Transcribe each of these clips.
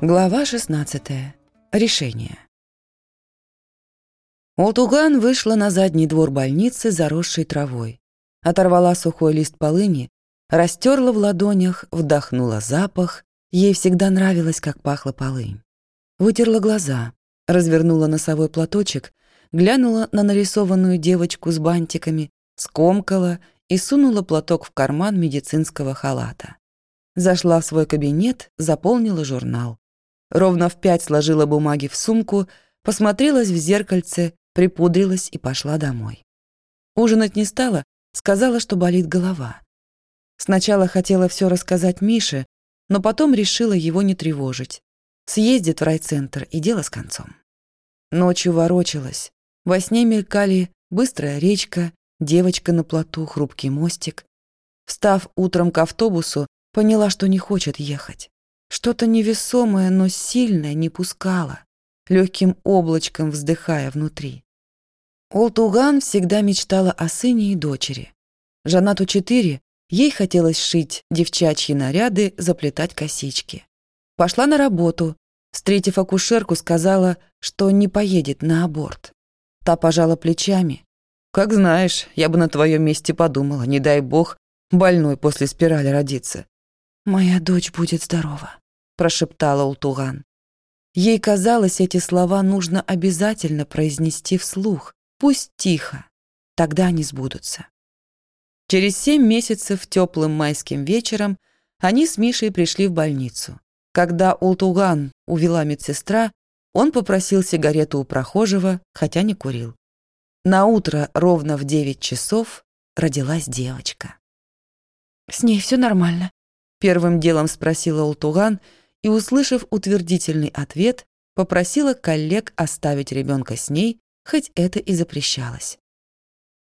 Глава 16. Решение. Олтуган вышла на задний двор больницы, заросшей травой. Оторвала сухой лист полыни, растерла в ладонях, вдохнула запах. Ей всегда нравилось, как пахла полынь. Вытерла глаза, развернула носовой платочек, глянула на нарисованную девочку с бантиками, скомкала и сунула платок в карман медицинского халата. Зашла в свой кабинет, заполнила журнал. Ровно в пять сложила бумаги в сумку, посмотрелась в зеркальце, припудрилась и пошла домой. Ужинать не стала, сказала, что болит голова. Сначала хотела все рассказать Мише, но потом решила его не тревожить. Съездит в райцентр, и дело с концом. Ночью ворочалась. Во сне мелькали быстрая речка, девочка на плоту, хрупкий мостик. Встав утром к автобусу, поняла, что не хочет ехать. Что-то невесомое, но сильное не пускало, легким облачком вздыхая внутри. Олтуган всегда мечтала о сыне и дочери. Жанату четыре, ей хотелось шить девчачьи наряды, заплетать косички. Пошла на работу, встретив акушерку, сказала, что не поедет на аборт. Та пожала плечами. «Как знаешь, я бы на твоем месте подумала, не дай бог, больной после спирали родиться. «Моя дочь будет здорова», — прошептала Ултуган. Ей казалось, эти слова нужно обязательно произнести вслух, пусть тихо, тогда они сбудутся. Через семь месяцев теплым майским вечером они с Мишей пришли в больницу. Когда Ултуган увела медсестра, он попросил сигарету у прохожего, хотя не курил. На утро ровно в девять часов родилась девочка. «С ней все нормально», Первым делом спросила Ултуган и, услышав утвердительный ответ, попросила коллег оставить ребенка с ней, хоть это и запрещалось.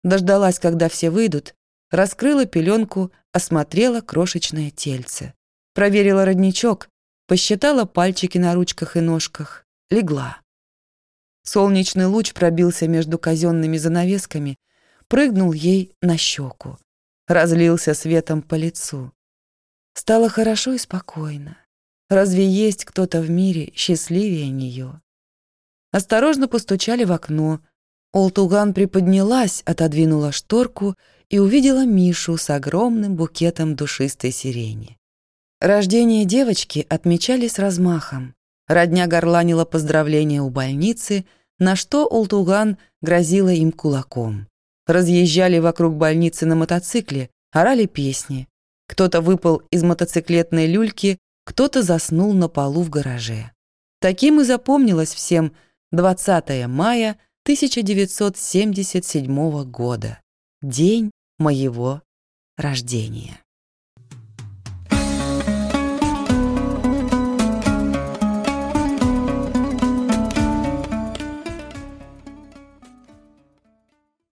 Дождалась, когда все выйдут, раскрыла пеленку, осмотрела крошечное тельце. Проверила родничок, посчитала пальчики на ручках и ножках, легла. Солнечный луч пробился между казенными занавесками, прыгнул ей на щеку, разлился светом по лицу. Стало хорошо и спокойно. Разве есть кто-то в мире счастливее нее? Осторожно постучали в окно. Олтуган приподнялась, отодвинула шторку и увидела Мишу с огромным букетом душистой сирени. Рождение девочки отмечали с размахом. Родня горланила поздравления у больницы, на что Олтуган грозила им кулаком. Разъезжали вокруг больницы на мотоцикле, орали песни. Кто-то выпал из мотоциклетной люльки, кто-то заснул на полу в гараже. Таким и запомнилось всем 20 мая 1977 года, день моего рождения.